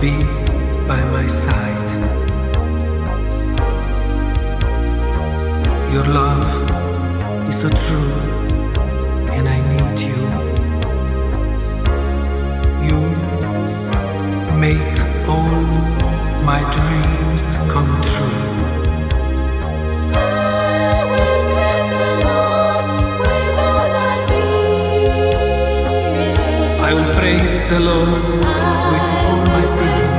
be by my side. Your love is so true, and I need you. You make all my dreams come true. praise the Lord with all my praise.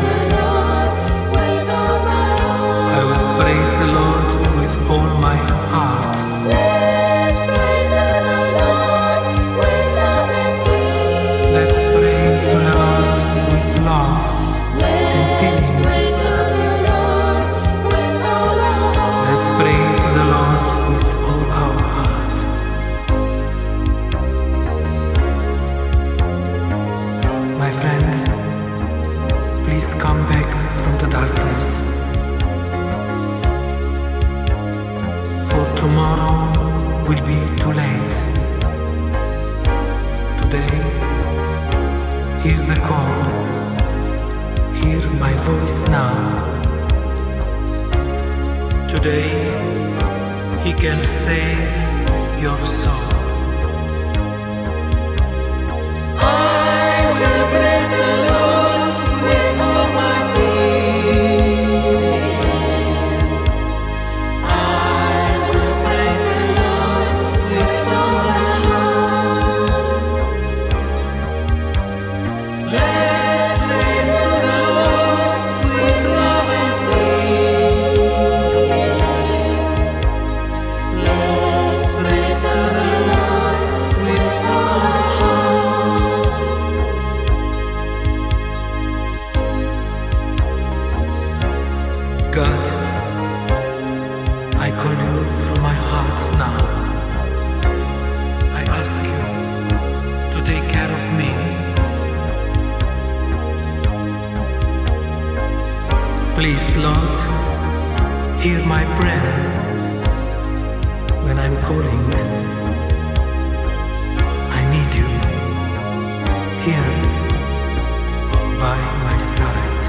never call, Hear my voice now. Today, He can save your soul. God, I call you from my heart now. I ask you to take care of me. Please, Lord, hear my prayer when I'm calling. I need you here by my side.